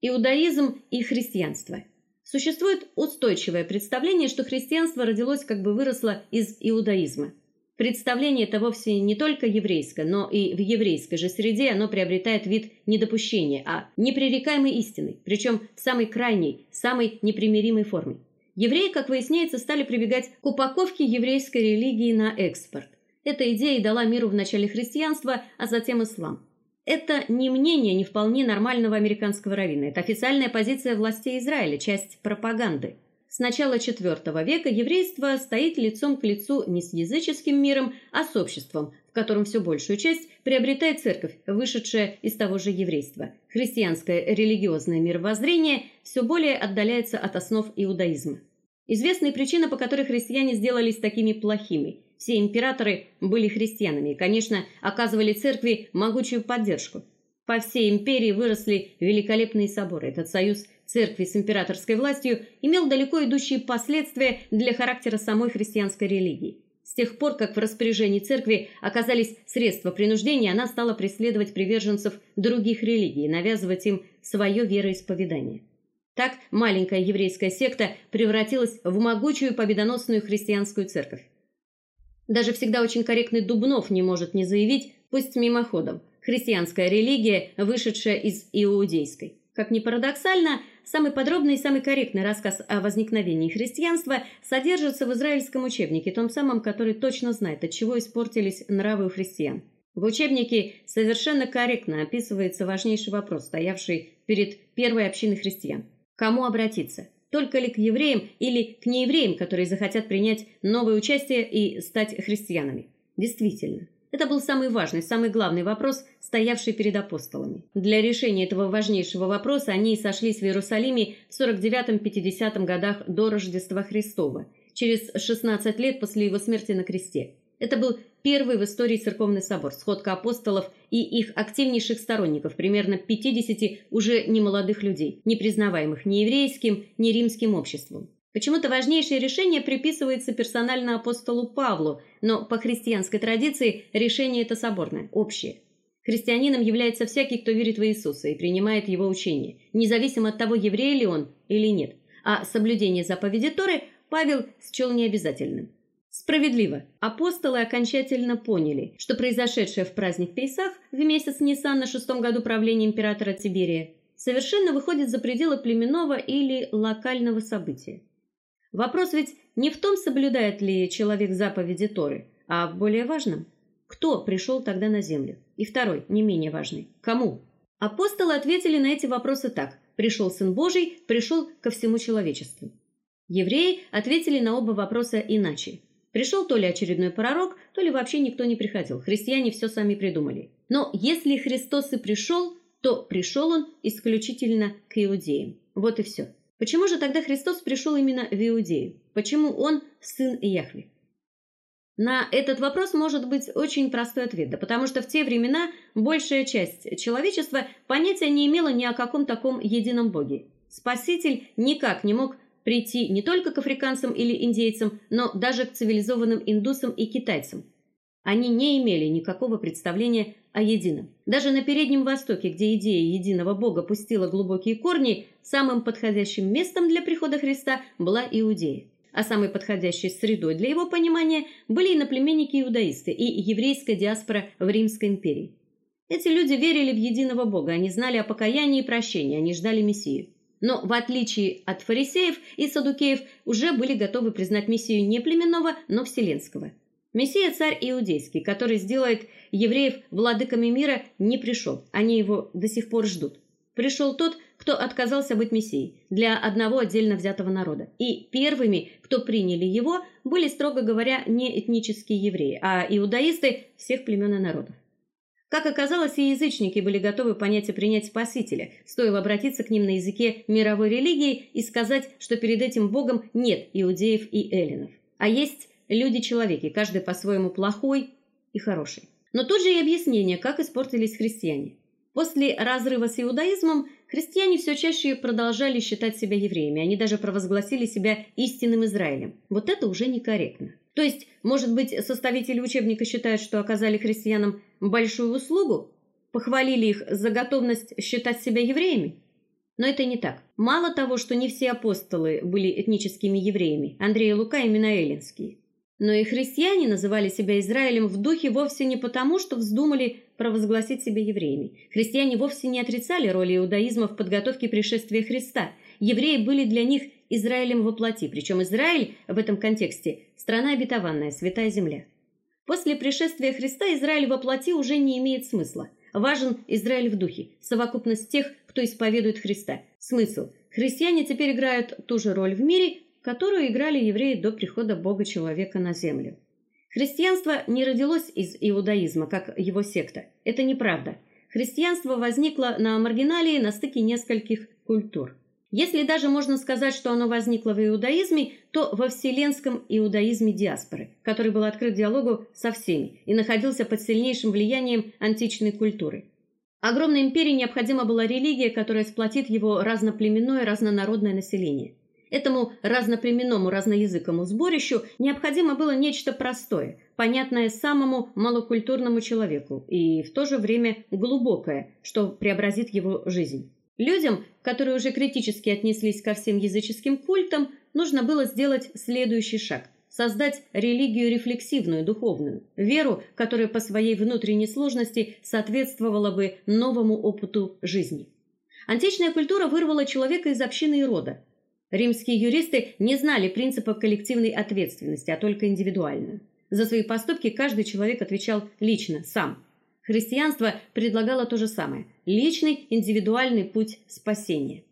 Иудаизм и христианство. Существует устойчивое представление, что христианство родилось как бы выросло из иудаизма. Представление это вовсе не только еврейское, но и в еврейской же среде оно приобретает вид недопущения, а непререкаемой истины, причем в самой крайней, самой непримиримой форме. Евреи, как выясняется, стали прибегать к упаковке еврейской религии на экспорт. Эта идея дала миру вначале христианство, а затем ислам. Это не мнение не вполне нормального американского раввина, это официальная позиция властей Израиля, часть пропаганды. С начала IV века еврейство стоит лицом к лицу не с языческим миром, а с обществом, в котором все большую часть приобретает церковь, вышедшая из того же еврейства. Христианское религиозное мировоззрение все более отдаляется от основ иудаизма. Известные причины, по которой христиане сделались такими плохими. Все императоры были христианами и, конечно, оказывали церкви могучую поддержку. По всей империи выросли великолепные соборы. Этот союз церкви с императорской властью имел далеко идущие последствия для характера самой христианской религии. С тех пор, как в распоряжении церкви оказались средства принуждения, она стала преследовать приверженцев других религий и навязывать им свое вероисповедание. Так маленькая еврейская секта превратилась в могучую победоносную христианскую церковь. Даже всегда очень корректный Дубнов не может не заявить, пусть мимоходом, христианская религия, вышедшая из иудейской. Как ни парадоксально, самый подробный и самый корректный рассказ о возникновении христианства содержится в израильском учебнике, том самом, который точно знает, от чего испортились нравы у христиан. В учебнике совершенно корректно описывается важнейший вопрос, стоявший перед первой общиной христиан. Кому обратиться? Только ли к евреям или к неевреям, которые захотят принять новое участие и стать христианами? Действительно, это был самый важный, самый главный вопрос, стоявший перед апостолами. Для решения этого важнейшего вопроса они сошлись в Иерусалиме в 49-50 годах до Рождества Христова, через 16 лет после его смерти на кресте. Это был первый в истории церковный собор, сходка апостолов и их активнейших сторонников, примерно 50 уже немолодых людей, не признаваемых ни еврейским, ни римским обществом. Почему-то важнейшее решение приписывается персонально апостолу Павлу, но по христианской традиции решение это соборное, общее. Христианином является всякий, кто верит в Иисуса и принимает его учение, независимо от того, еврей ли он или нет. А соблюдение заповеди Торы Павел счел необязательным. Справедливо. Апостолы окончательно поняли, что произошедшее в праздник Песах в месяц Нисан на шестом году правления императора Тиберия совершенно выходит за пределы племенного или локального события. Вопрос ведь не в том, соблюдает ли человек заповеди Торы, а в более важном кто пришел тогда на землю. И второй, не менее важный кому. Апостолы ответили на эти вопросы так: пришел сын Божий, пришел ко всему человечеству. Евреи ответили на оба вопроса иначе. Пришел то ли очередной пророк, то ли вообще никто не приходил. Христиане все сами придумали. Но если Христос и пришел, то пришел он исключительно к иудеям. Вот и все. Почему же тогда Христос пришел именно в Иудею? Почему он сын Яхве? На этот вопрос может быть очень простой ответ, да потому что в те времена большая часть человечества понятия не имела ни о каком таком едином боге. Спаситель никак не мог прийти не только к африканцам или индейцам, но даже к цивилизованным индусам и китайцам. Они не имели никакого представления о едином. Даже на Переднем Востоке, где идея единого Бога пустила глубокие корни, самым подходящим местом для прихода Христа была Иудея. А самой подходящей средой для его понимания были иноплеменники-иудаисты и еврейская диаспора в Римской империи. Эти люди верили в единого Бога, они знали о покаянии и прощении, они ждали Мессию. Но в отличие от фарисеев и саддукеев, уже были готовы признать Мессию не племенного, но вселенского. Мессия царь иудейский, который сделает евреев владыками мира, не пришел. Они его до сих пор ждут. Пришел тот, кто отказался быть мессией для одного отдельно взятого народа. И первыми, кто приняли его, были строго говоря не этнические евреи, а иудаисты всех племен и народов. Как оказалось, и язычники были готовы понять и принять Спасителя. Стоило обратиться к ним на языке мировой религии и сказать, что перед этим богом нет иудеев и эллинов, а есть люди-человеки, каждый по-своему плохой и хороший. Но тут же и объяснение, как испортились христиане. После разрыва с иудаизмом христиане все чаще продолжали считать себя евреями, они даже провозгласили себя истинным Израилем. Вот это уже некорректно. То есть, может быть, составители учебника считают, что оказали христианам большую услугу, похвалили их за готовность считать себя евреями? Но это не так. Мало того, что не все апостолы были этническими евреями, Андрей и Лука именно эллинские, но и христиане называли себя Израилем в духе вовсе не потому, что вздумали провозгласить себя евреями. Христиане вовсе не отрицали роли иудаизма в подготовке пришествия Христа. Евреи были для них Израилем во плоти, причем Израиль в этом контексте страна обетованная, святая земля. После пришествия Христа Израиль во плоти уже не имеет смысла. Важен Израиль в духе, совокупность тех, кто исповедует Христа. Смысл: христиане теперь играют ту же роль в мире, которую играли евреи до прихода Бога-человека на землю. Христианство не родилось из иудаизма, как его секта. Это неправда. Христианство возникло на маргиналии на стыке нескольких культур. Если даже можно сказать, что оно возникло в иудаизме, то во вселенском иудаизме диаспоры, который был открыт диалогу со всеми и находился под сильнейшим влиянием античной культуры. Огромной империи необходима была религия, которая сплотит его разноплеменное, разнонародное население. Этому разноплеменному, разноязыкому сборищу необходимо было нечто простое, понятное самому малокультурному человеку и в то же время глубокое, что преобразит его жизнь. Людям, которые уже критически отнеслись ко всем языческим культам, нужно было сделать следующий шаг создать религию рефлексивную, духовную, веру, которая по своей внутренней сложности соответствовала бы новому опыту жизни. Античная культура вырвала человека из общины и рода. Римские юристы не знали принципа коллективной ответственности, а только индивидуальную. За свои поступки каждый человек отвечал лично, сам. Христианство предлагало то же самое личный индивидуальный путь спасения.